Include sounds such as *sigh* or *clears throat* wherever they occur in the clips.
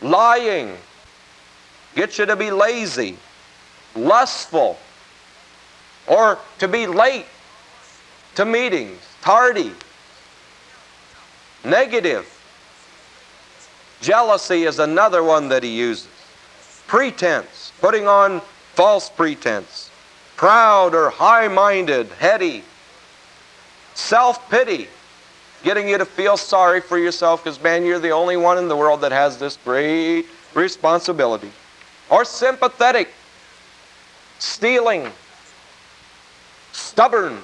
lying, gets you to be lazy, lustful, or to be late to meetings, tardy, negative. Jealousy is another one that he uses. Pretense, putting on false pretense. Proud or high minded, heady. Self pity, getting you to feel sorry for yourself because, man, you're the only one in the world that has this great responsibility. Or sympathetic, stealing, stubborn,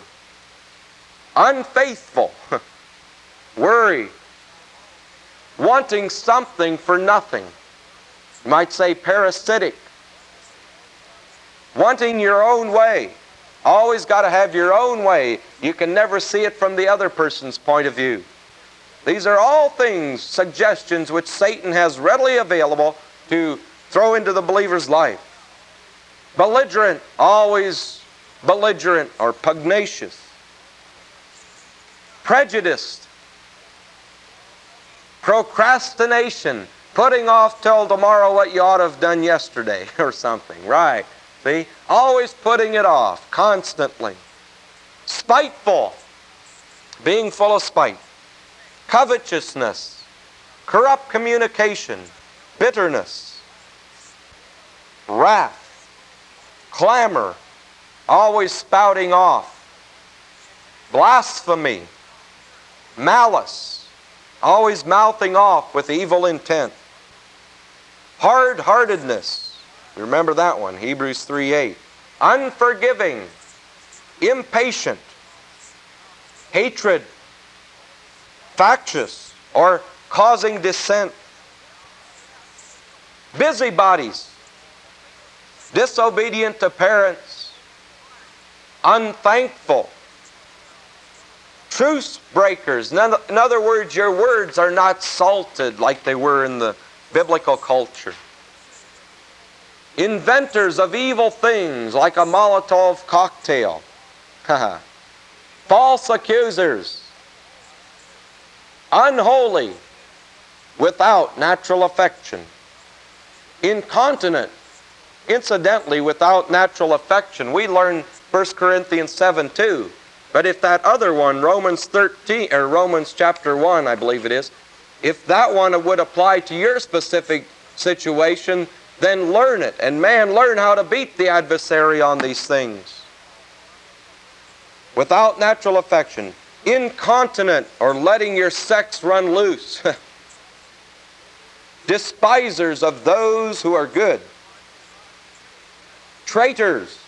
unfaithful, *laughs* worry, wanting something for nothing. You might say parasitic, wanting your own way. Always got to have your own way. You can never see it from the other person's point of view. These are all things, suggestions which Satan has readily available to throw into the believer's life. Belligerent, always belligerent or pugnacious. Prejudiced. Procrastination, putting off till tomorrow what you ought to have done yesterday *laughs* or something, right? See? Always putting it off, constantly. Spiteful, being full of spite. Covetousness, corrupt communication, bitterness, wrath, clamor, always spouting off, blasphemy, malice, always mouthing off with evil intent, hard heartedness, Remember that one, Hebrews 3:8. Unforgiving, impatient, hatred, factious, or causing dissent. Busybodies, disobedient to parents, unthankful, truce breakers. In other words, your words are not salted like they were in the biblical culture inventors of evil things like a Molotov cocktail, *laughs* false accusers, unholy, without natural affection, incontinent, incidentally, without natural affection. We learn 1 Corinthians 7 2. But if that other one, Romans 13, or Romans chapter 1, I believe it is, if that one would apply to your specific situation, then learn it. And man, learn how to beat the adversary on these things. Without natural affection, incontinent or letting your sex run loose, *laughs* despisers of those who are good, traitors,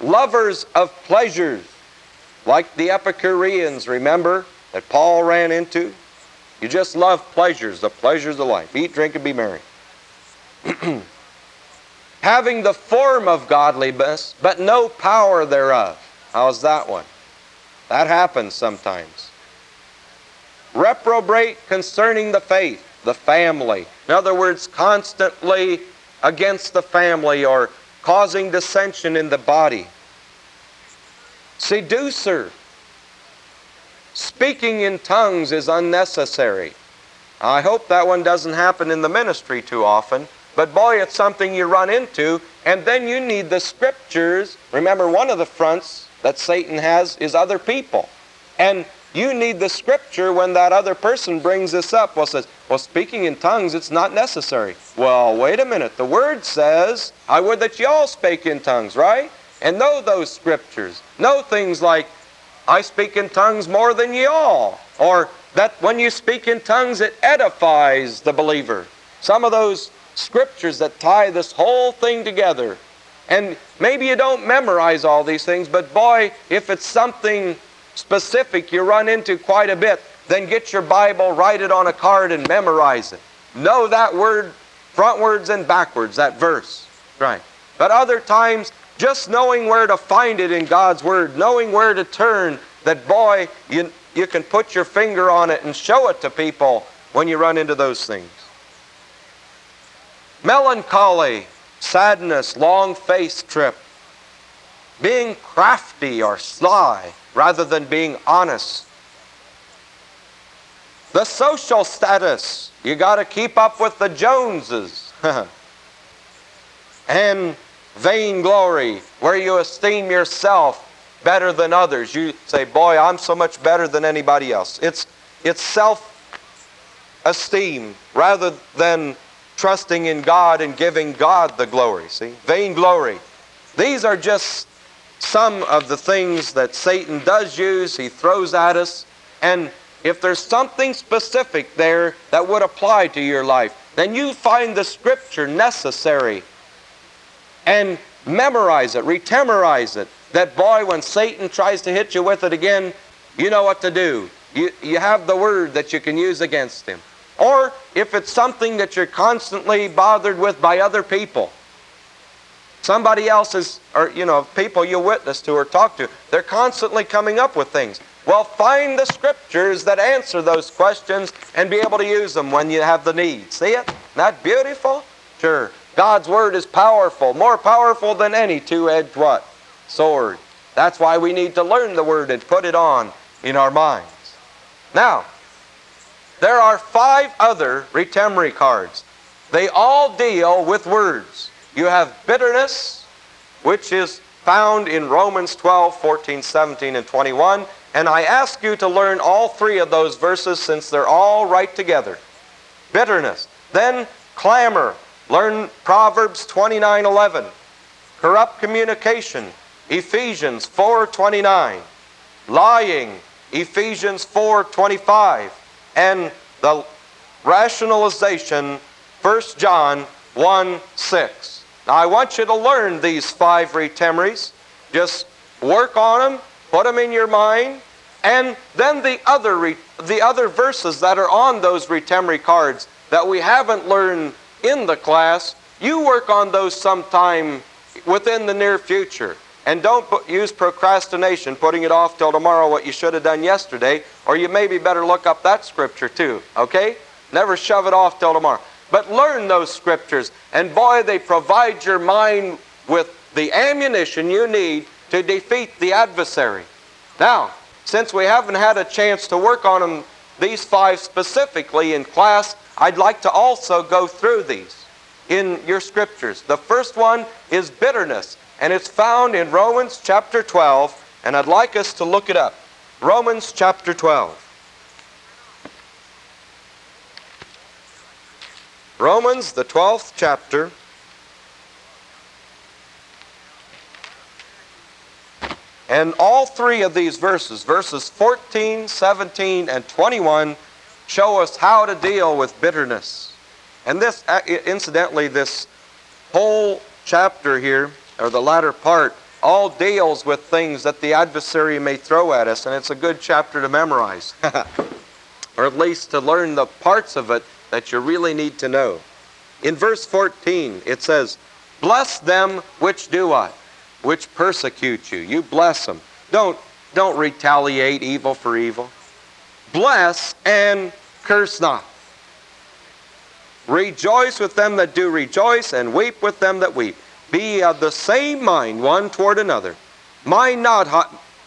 lovers of pleasures, like the Epicureans, remember, that Paul ran into? You just love pleasures, the pleasures of life. Eat, drink, and be merry. *clears throat* having the form of godliness, but no power thereof. How's that one? That happens sometimes. Reprobate concerning the faith, the family. In other words, constantly against the family or causing dissension in the body. Seducer. Speaking in tongues is unnecessary. I hope that one doesn't happen in the ministry too often. But boy, it's something you run into, and then you need the scriptures. Remember, one of the fronts that Satan has is other people. And you need the scripture when that other person brings this up. Well, says, well, speaking in tongues, it's not necessary. Well, wait a minute. The word says, I would that you all spake in tongues, right? And know those scriptures. Know things like, I speak in tongues more than ye all. Or that when you speak in tongues, it edifies the believer. Some of those scriptures that tie this whole thing together. And maybe you don't memorize all these things, but boy, if it's something specific you run into quite a bit, then get your Bible, write it on a card, and memorize it. Know that word frontwards and backwards, that verse. Right. But other times, just knowing where to find it in God's Word, knowing where to turn, that boy, you, you can put your finger on it and show it to people when you run into those things melancholy, sadness, long face trip, being crafty or sly rather than being honest, The social status. You got to keep up with the Joneses. *laughs* and vainglory, where you esteem yourself better than others. You say, Boy, I'm so much better than anybody else. It's, it's self esteem rather than trusting in God and giving God the glory. See? Vainglory. These are just some of the things that Satan does use, he throws at us. And if there's something specific there that would apply to your life, then you find the scripture necessary and memorize it, retemorize it. That boy, when Satan tries to hit you with it again, you know what to do. You, you have the word that you can use against him. Or if it's something that you're constantly bothered with by other people, somebody else's, or you know, people you witness to or talk to, they're constantly coming up with things. Well, find the scriptures that answer those questions and be able to use them when you have the need. See it? Not that beautiful? Sure. God's word is powerful, more powerful than any two-edged what? Sword. That's why we need to learn the word and put it on in our minds. Now, there are five other retemory cards. They all deal with words. You have bitterness, which is found in Romans 12, 14, 17, and 21. And I ask you to learn all three of those verses since they're all right together. Bitterness. Then clamor, Learn Proverbs 29:11. Corrupt communication, Ephesians 4:29. Lying, Ephesians 4:25. And the rationalization, 1 John 1:6. Now I want you to learn these five retemories. Just work on them, put them in your mind, and then the other, the other verses that are on those retemory cards that we haven't learned in the class, you work on those sometime within the near future. And don't use procrastination, putting it off till tomorrow what you should have done yesterday, or you maybe better look up that scripture too, okay? Never shove it off till tomorrow. But learn those scriptures, and boy, they provide your mind with the ammunition you need to defeat the adversary. Now, since we haven't had a chance to work on them, these five specifically in class, I'd like to also go through these in your scriptures. The first one is bitterness, and it's found in Romans chapter 12, and I'd like us to look it up. Romans chapter 12. Romans, the 12th chapter. And all three of these verses, verses 14, 17, and 21, show us how to deal with bitterness. And this, uh, incidentally, this whole chapter here, or the latter part, all deals with things that the adversary may throw at us, and it's a good chapter to memorize, *laughs* or at least to learn the parts of it that you really need to know. In verse 14, it says, Bless them which do what? Which persecute you. You bless them. Don't, don't retaliate evil for evil. Bless and curse not. Rejoice with them that do rejoice, and weep with them that weep. Be of the same mind one toward another. Mind not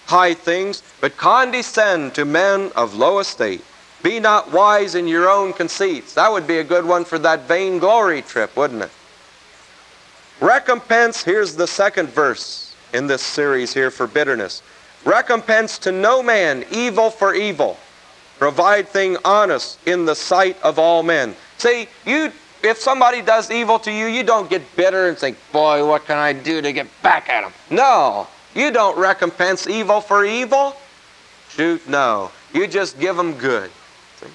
high things, but condescend to men of low estate. Be not wise in your own conceits. That would be a good one for that vainglory trip, wouldn't it? Recompense, here's the second verse in this series here for bitterness. Recompense to no man evil for evil. Provide thing honest in the sight of all men. See, you if somebody does evil to you, you don't get bitter and think, boy, what can I do to get back at them? No. You don't recompense evil for evil. Shoot, no. You just give them good. See?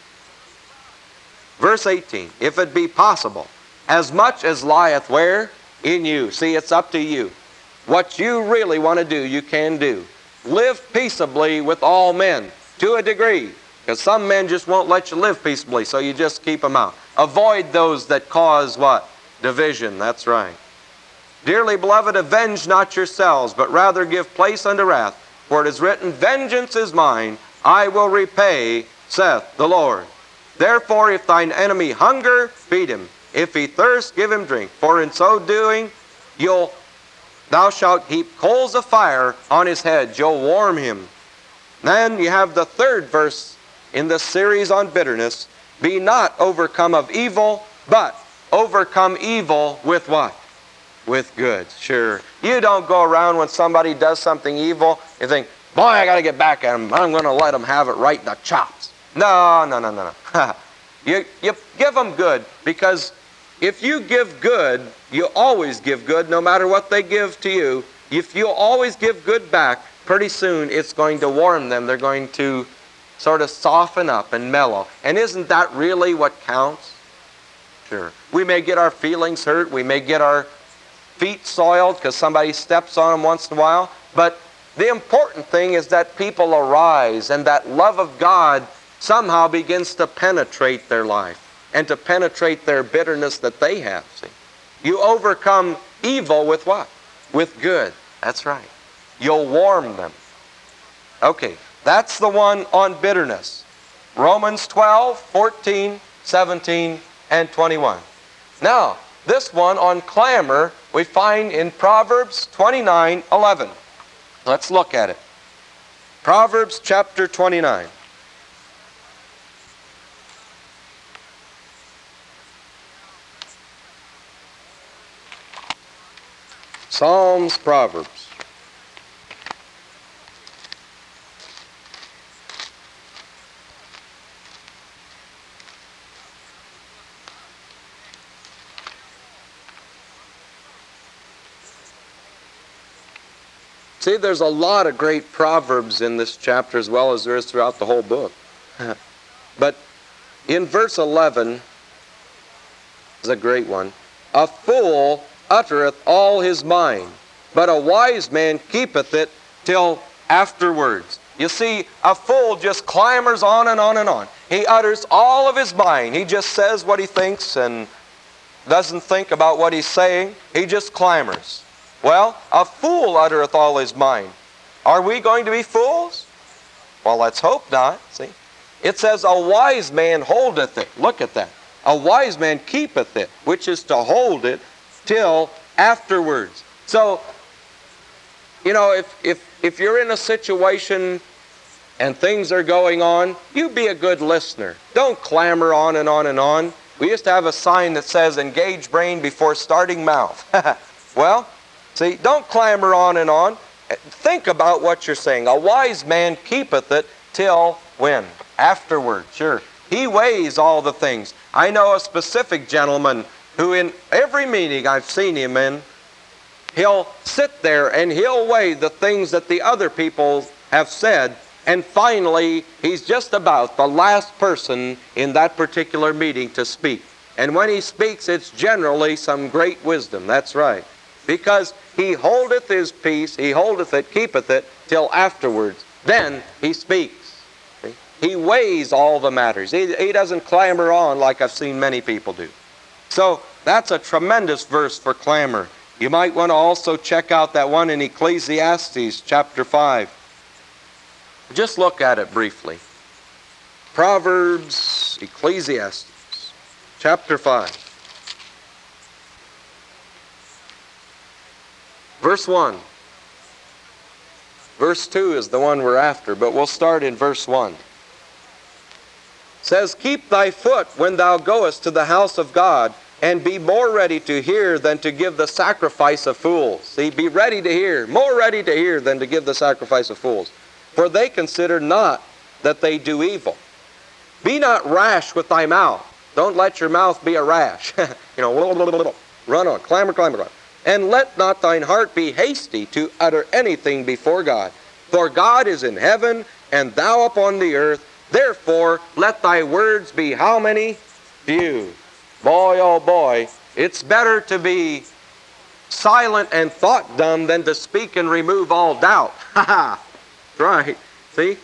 Verse 18, if it be possible, as much as lieth where? In you. See, it's up to you. What you really want to do, you can do. Live peaceably with all men to a degree. Because some men just won't let you live peaceably, so you just keep them out. Avoid those that cause what? Division. That's right. Dearly beloved, avenge not yourselves, but rather give place unto wrath. For it is written, Vengeance is mine, I will repay, saith the Lord. Therefore, if thine enemy hunger, feed him. If he thirst, give him drink. For in so doing, you'll thou shalt heap coals of fire on his head. You'll warm him. Then you have the third verse in the series on bitterness, be not overcome of evil, but overcome evil with what? With good. Sure. You don't go around when somebody does something evil and think, boy, I got to get back at them. I'm going to let them have it right in the chops. No, no, no, no, no. *laughs* you, you give them good because if you give good, you always give good no matter what they give to you. If you always give good back, pretty soon it's going to warm them. They're going to sort of soften up and mellow. And isn't that really what counts? Sure. We may get our feelings hurt. We may get our feet soiled because somebody steps on them once in a while. But the important thing is that people arise and that love of God somehow begins to penetrate their life and to penetrate their bitterness that they have. See? You overcome evil with what? With good. That's right. You'll warm them. Okay, that's the one on bitterness. Romans 12, 14, 17, and 21. Now, this one on clamor we find in Proverbs 29, 11. Let's look at it. Proverbs chapter 29. Psalms, Proverbs. See, there's a lot of great proverbs in this chapter as well as there is throughout the whole book. Uh-huh. but in verse 11 is a great one. A fool uttereth all his mind, but a wise man keepeth it till afterwards. You see, a fool just clambers on and on and on. He utters all of his mind. He just says what he thinks and doesn't think about what he's saying. He just clamors. Well, a fool uttereth all his mind. Are we going to be fools? Well, let's hope not. See? It says, A wise man holdeth it. Look at that. A wise man keepeth it, which is to hold it till afterwards. So, you know, if, if, if you're in a situation and things are going on, you be a good listener. Don't clamor on and on and on. We used to have a sign that says, engage brain before starting mouth. *laughs* well, see, don't clamor on and on. Think about what you're saying. A wise man keepeth it till when? Afterward, sure. He weighs all the things. I know a specific gentleman who in every meeting I've seen him in, he'll sit there and he'll weigh the things that the other people have said, and finally, he's just about the last person in that particular meeting to speak. And when he speaks, it's generally some great wisdom. That's right. Because he holdeth his peace, he holdeth it, keepeth it, till afterwards. Then he speaks. He weighs all the matters. He, he doesn't clamber on like I've seen many people do. So that's a tremendous verse for clamor. You might want to also check out that one in Ecclesiastes chapter 5. Just look at it briefly. Proverbs, Ecclesiastes chapter 5. Verse 1. Verse 2 is the one we're after, but we'll start in verse 1 says, Keep thy foot when thou goest to the house of God, and be more ready to hear than to give the sacrifice of fools. See, be ready to hear, more ready to hear than to give the sacrifice of fools. For they consider not that they do evil. Be not rash with thy mouth. Don't let your mouth be a rash. *laughs* you know, *laughs* run on, clamor, clamor, clamor. And let not thine heart be hasty to utter anything before God. For God is in heaven, and thou upon the earth, Therefore, let thy words be how many? Few. Boy, oh boy, it's better to be silent and thought dumb than to speak and remove all doubt. *laughs* Ha ha! Right. See?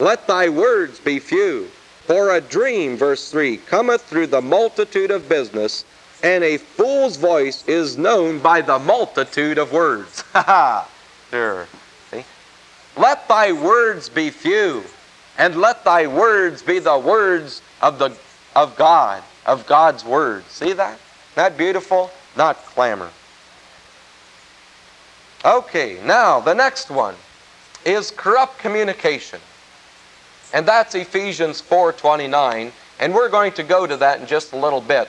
Let thy words be few. For a dream, verse 3, cometh through the multitude of business, and a fool's voice is known by the multitude of words. *laughs* Ha ha! See? Let thy words be few and let thy words be the words of the of God, of God's word. See that? That beautiful? Not clamor. Okay, now the next one is corrupt communication. And that's Ephesians 4:29, and we're going to go to that in just a little bit.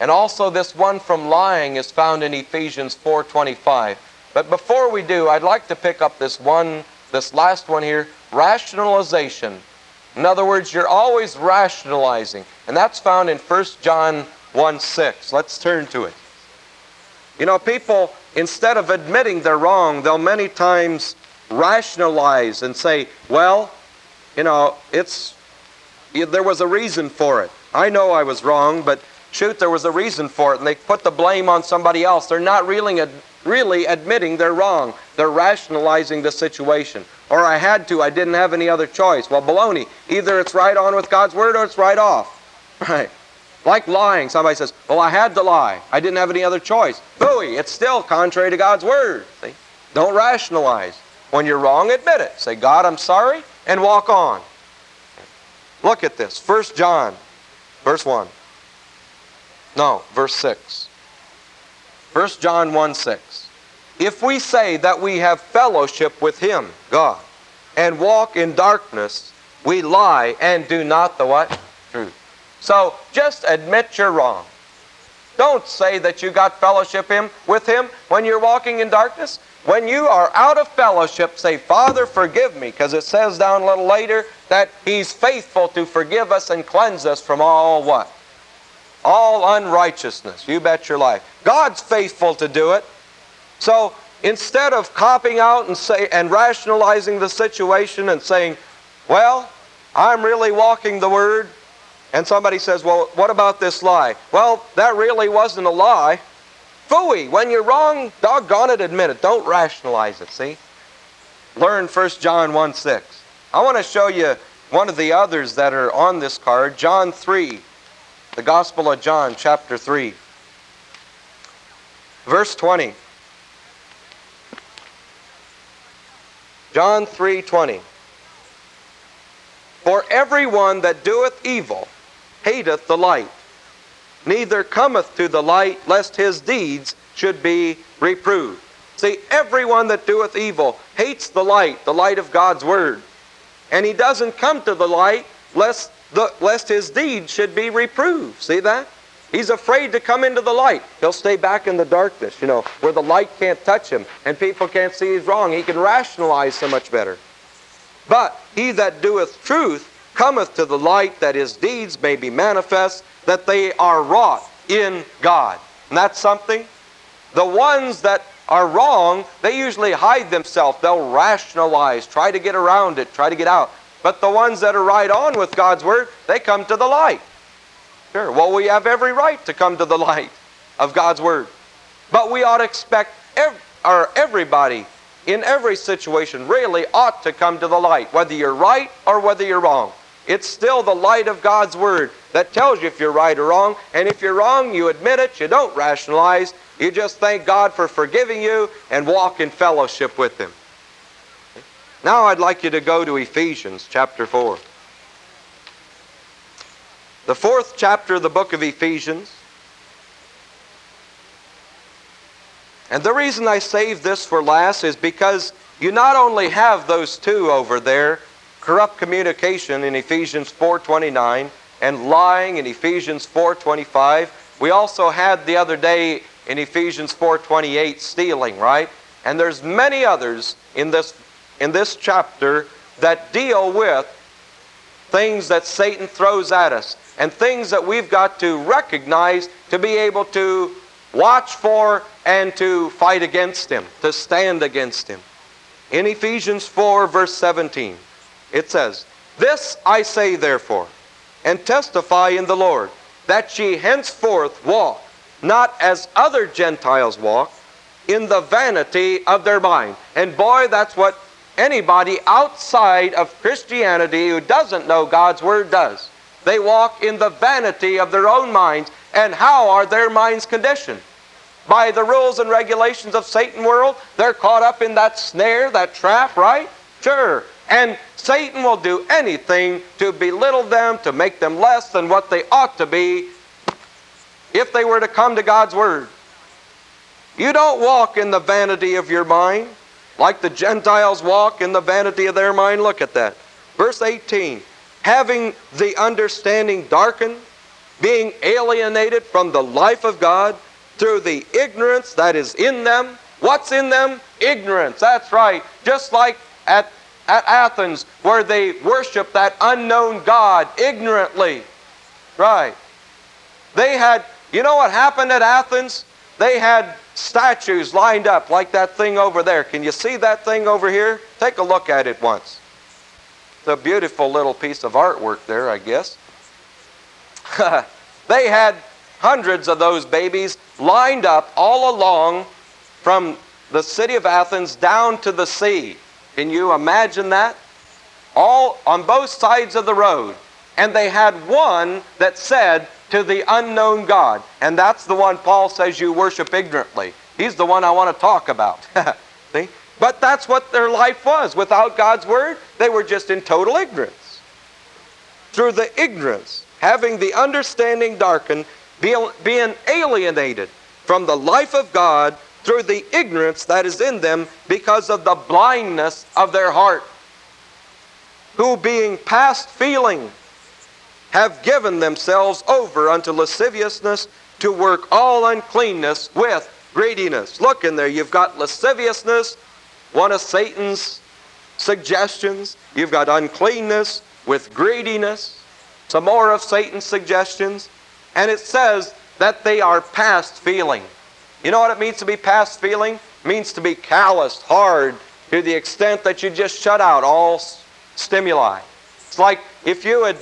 And also this one from lying is found in Ephesians 4:25. But before we do, I'd like to pick up this one this last one here, rationalization. In other words, you're always rationalizing. And that's found in 1 John 1 6. Let's turn to it. You know, people, instead of admitting they're wrong, they'll many times rationalize and say, well, you know, it's, there was a reason for it. I know I was wrong, but shoot, there was a reason for it. And they put the blame on somebody else. They're not really, really admitting they're wrong. They're rationalizing the situation. Or I had to, I didn't have any other choice. Well, baloney. Either it's right on with God's Word or it's right off. *laughs* Right. Like lying. Somebody says, well, I had to lie. I didn't have any other choice. Booey, it's still contrary to God's Word. See? Don't rationalize. When you're wrong, admit it. Say, God, I'm sorry, and walk on. Look at this. 1 John, verse 1. No, verse 6. 1 John 1 6. If we say that we have fellowship with Him, God, and walk in darkness, we lie and do not the what? Truth. So just admit you're wrong. Don't say that you got fellowship him, with Him when you're walking in darkness. When you are out of fellowship, say, Father, forgive me, because it says down a little later that He's faithful to forgive us and cleanse us from all what? All unrighteousness. You bet your life. God's faithful to do it. So instead of copping out and say and rationalizing the situation and saying, Well, I'm really walking the word, and somebody says, Well, what about this lie? Well, that really wasn't a lie. Fooey, when you're wrong, doggone it, admit it. Don't rationalize it, see? Learn 1 John 1 6. I want to show you one of the others that are on this card, John 3, the Gospel of John, chapter 3. Verse 20. John 3:20 For everyone that doeth evil hateth the light, neither cometh to the light, lest his deeds should be reproved. See, everyone that doeth evil hates the light, the light of God's Word. And he doesn't come to the light lest, the, lest his deeds should be reproved. See that? He's afraid to come into the light. He'll stay back in the darkness, you know, where the light can't touch him and people can't see he's wrong. He can rationalize so much better. But he that doeth truth cometh to the light that his deeds may be manifest, that they are wrought in God. And that's something. The ones that are wrong, they usually hide themselves. They'll rationalize, try to get around it, try to get out. But the ones that are right on with God's Word, they come to the light. Sure. Well, we have every right to come to the light of God's Word. But we ought to expect ev- or everybody in every situation really ought to come to the light, whether you're right or whether you're wrong. It's still the light of God's Word that tells you if you're right or wrong. And if you're wrong, you admit it, you don't rationalize. You just thank God for forgiving you and walk in fellowship with Him. Now I'd like you to go to Ephesians chapter 4. The fourth chapter of the book of Ephesians. And the reason I saved this for last is because you not only have those two over there, corrupt communication in Ephesians 4:29 and lying in Ephesians 4:25. We also had the other day in Ephesians 4:28 stealing, right? And there's many others in this in this chapter that deal with things that Satan throws at us and things that we've got to recognize to be able to watch for and to fight against him, to stand against him. In Ephesians 4 verse 17, it says, This I say therefore, and testify in the Lord, that ye henceforth walk, not as other Gentiles walk, in the vanity of their mind. And boy, that's what anybody outside of Christianity who doesn't know God's Word does. They walk in the vanity of their own minds. And how are their minds conditioned? By the rules and regulations of Satan world, they're caught up in that snare, that trap, right? Sure. And Satan will do anything to belittle them, to make them less than what they ought to be if they were to come to God's Word. You don't walk in the vanity of your mind like the Gentiles walk in the vanity of their mind. Look at that. Verse 18 having the understanding darkened, being alienated from the life of God through the ignorance that is in them. What's in them? Ignorance. That's right. Just like at, at Athens, where they worship that unknown God ignorantly. Right. They had, you know what happened at Athens? They had statues lined up like that thing over there. Can you see that thing over here? Take a look at it once. It's a beautiful little piece of artwork there, I guess. *laughs* they had hundreds of those babies lined up all along from the city of Athens down to the sea. Can you imagine that? All on both sides of the road. And they had one that said, to the unknown God. And that's the one Paul says you worship ignorantly. He's the one I want to talk about. *laughs* See? But that's what their life was. Without God's Word, they were just in total ignorance. Through the ignorance, having the understanding darkened, being alienated from the life of God through the ignorance that is in them because of the blindness of their heart, who being past feeling have given themselves over unto lasciviousness to work all uncleanness with greediness. Look in there, you've got lasciviousness, one of Satan's suggestions. You've got uncleanness with greediness, some more of Satan's suggestions. And it says that they are past feeling. You know what it means to be past feeling? It means to be calloused, hard, to the extent that you just shut out all stimuli. It's like if you had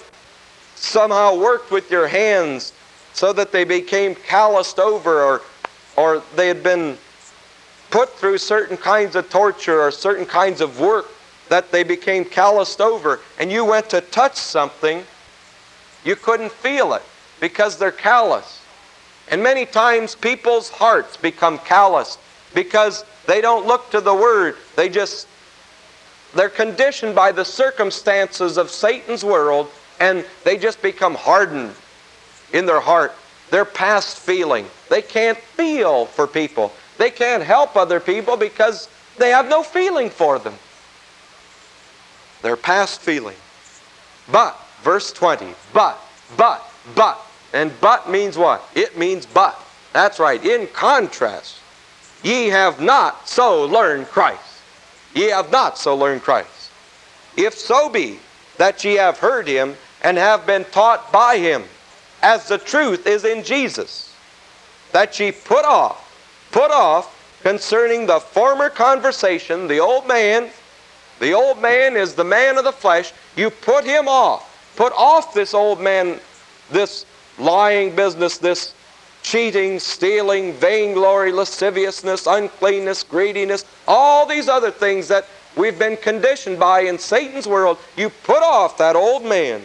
somehow worked with your hands so that they became calloused over or, or they had been put through certain kinds of torture or certain kinds of work that they became calloused over and you went to touch something, you couldn't feel it because they're callous. And many times people's hearts become calloused because they don't look to the Word. They just, they're conditioned by the circumstances of Satan's world and they just become hardened in their heart. They're past feeling. They can't feel for people. They can't help other people because they have no feeling for them. They're past feeling. But, verse 20, but, but, but. And but means what? It means but. That's right. In contrast, ye have not so learned Christ. Ye have not so learned Christ. If so be that ye have heard him and have been taught by him, as the truth is in Jesus, that ye put off, put off concerning the former conversation, the old man, the old man is the man of the flesh, you put him off. Put off this old man, this lying business, this cheating, stealing, vainglory, lasciviousness, uncleanness, greediness, all these other things that we've been conditioned by in Satan's world. You put off that old man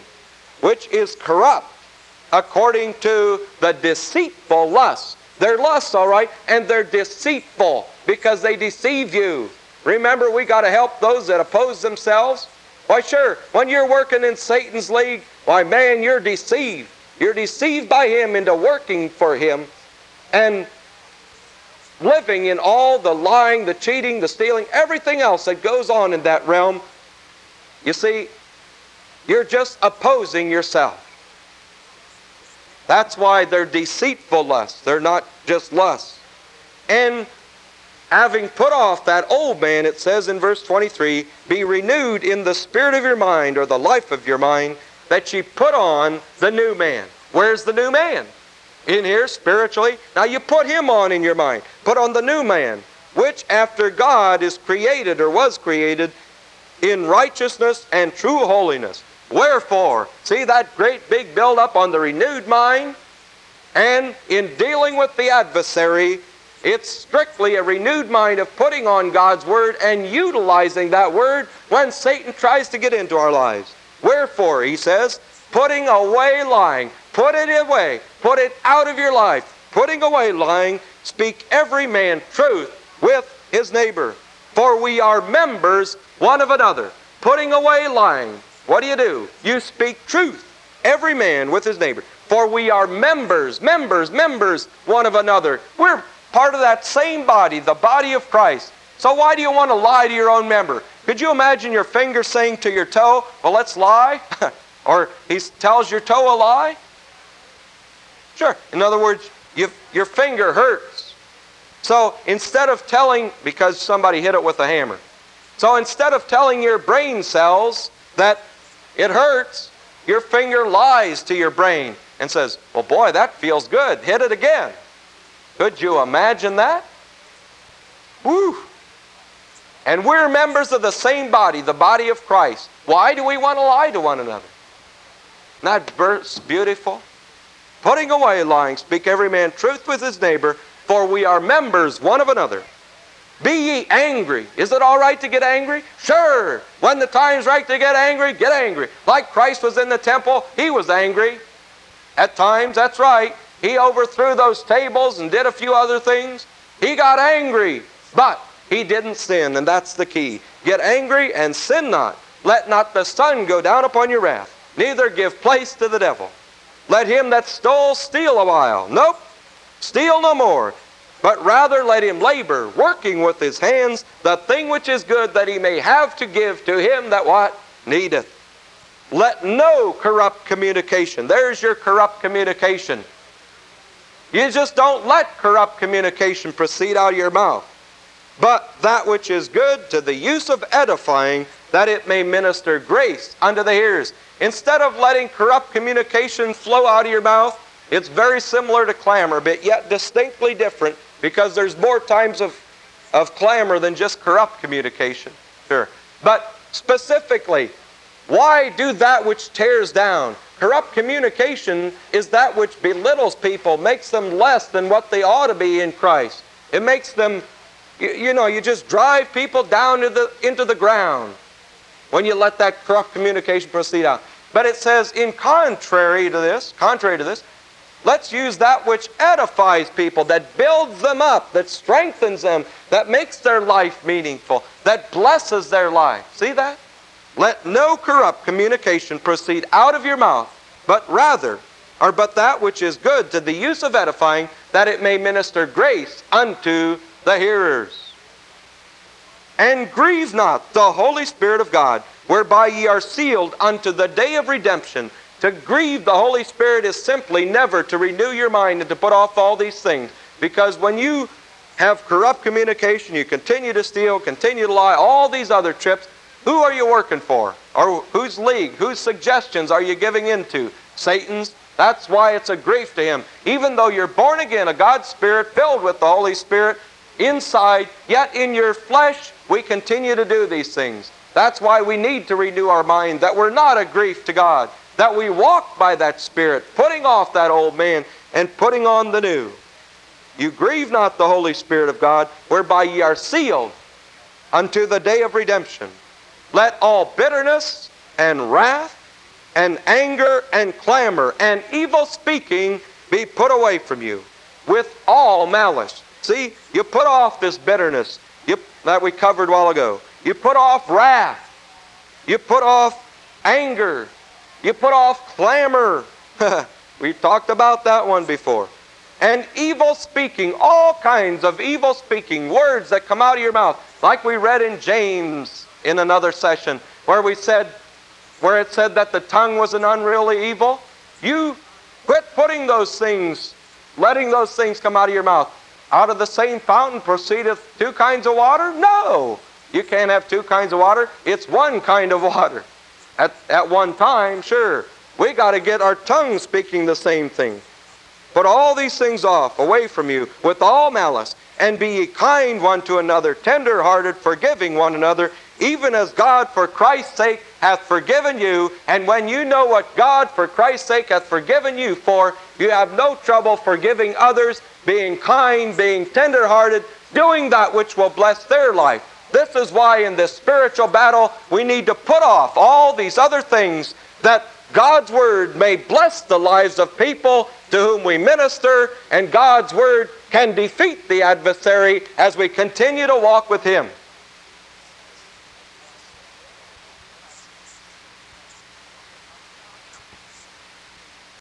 which is corrupt according to the deceitful lust. They're lusts, all right, and they're deceitful because they deceive you. Remember, we got to help those that oppose themselves. Why, sure, when you're working in Satan's league, why, man, you're deceived. You're deceived by him into working for him and living in all the lying, the cheating, the stealing, everything else that goes on in that realm. You see, you're just opposing yourself. That's why they're deceitful lusts. They're not just lusts. And having put off that old man, it says in verse 23, be renewed in the spirit of your mind or the life of your mind, that ye put on the new man. Where's the new man? In here, spiritually. Now you put him on in your mind. Put on the new man, which after God is created or was created in righteousness and true holiness. Wherefore, see that great big buildup on the renewed mind? And in dealing with the adversary, it's strictly a renewed mind of putting on God's Word and utilizing that Word when Satan tries to get into our lives. Wherefore, he says, putting away lying. Put it away. Put it out of your life. Putting away lying, speak every man truth with his neighbor. For we are members one of another. Putting away lying. What do you do? You speak truth, every man with his neighbor. For we are members, members, members one of another. We're part of that same body, the body of Christ. So why do you want to lie to your own member? Could you imagine your finger saying to your toe, well, let's lie? *laughs* Or he tells your toe a lie? Sure. In other words, you, your finger hurts. So instead of telling, because somebody hit it with a hammer, so instead of telling your brain cells that it hurts, your finger lies to your brain and says, Well, boy, that feels good. Hit it again. Could you imagine that? Woo! And we're members of the same body, the body of Christ. Why do we want to lie to one another? Not verse beautiful? Putting away lying, speak every man truth with his neighbor, for we are members one of another. Be ye angry. Is it all right to get angry? Sure. When the time's right to get angry, get angry. Like Christ was in the temple, he was angry. At times, that's right. He overthrew those tables and did a few other things. He got angry, but he didn't sin, and that's the key. Get angry and sin not. Let not the sun go down upon your wrath, neither give place to the devil. Let him that stole steal a while. Nope, steal no more. But rather let him labor, working with his hands, the thing which is good, that he may have to give to him that what? Needeth. Let no corrupt communication. There's your corrupt communication. You just don't let corrupt communication proceed out of your mouth. But that which is good to the use of edifying, that it may minister grace unto the hearers. Instead of letting corrupt communication flow out of your mouth, it's very similar to clamor, but yet distinctly different because there's more times of, of clamor than just corrupt communication. Sure. But specifically, why do that which tears down? Corrupt communication is that which belittles people, makes them less than what they ought to be in Christ. It makes them, you, you know, you just drive people down to the, into the ground when you let that corrupt communication proceed out. But it says, in contrary to this, contrary to this, let's use that which edifies people, that builds them up, that strengthens them, that makes their life meaningful, that blesses their life. See that? Let no corrupt communication proceed out of your mouth, but rather, or but that which is good to the use of edifying, that it may minister grace unto the hearers. And grieve not the Holy Spirit of God, whereby ye are sealed unto the day of redemption. To grieve the Holy Spirit is simply never to renew your mind and to put off all these things. Because when you have corrupt communication, you continue to steal, continue to lie, all these other trips, who are you working for? Or whose league, whose suggestions are you giving into? Satan's? That's why it's a grief to him. Even though you're born again, a God's Spirit filled with the Holy Spirit inside, yet in your flesh, we continue to do these things. That's why we need to renew our mind, that we're not a grief to God, that we walk by that Spirit, putting off that old man and putting on the new. You grieve not the Holy Spirit of God, whereby ye are sealed unto the day of redemption. Let all bitterness and wrath and anger and clamor and evil speaking be put away from you with all malice. See, you put off this bitterness you, that we covered a while ago. You put off wrath. You put off anger. You put off clamor. *laughs* we talked about that one before. And evil speaking, all kinds of evil speaking, words that come out of your mouth, like we read in James in another session, where we said, where it said that the tongue was an unruly evil. You quit putting those things, letting those things come out of your mouth. Out of the same fountain proceedeth two kinds of water? No. You can't have two kinds of water. It's one kind of *laughs* water. At, at one time, sure. We got to get our tongue speaking the same thing. Put all these things off, away from you, with all malice, and be kind one to another, tender hearted, forgiving one another, even as God for Christ's sake hath forgiven you. And when you know what God for Christ's sake hath forgiven you for, you have no trouble forgiving others, being kind, being tender hearted, doing that which will bless their life. This is why in this spiritual battle we need to put off all these other things that God's Word may bless the lives of people to whom we minister, and God's Word can defeat the adversary as we continue to walk with Him.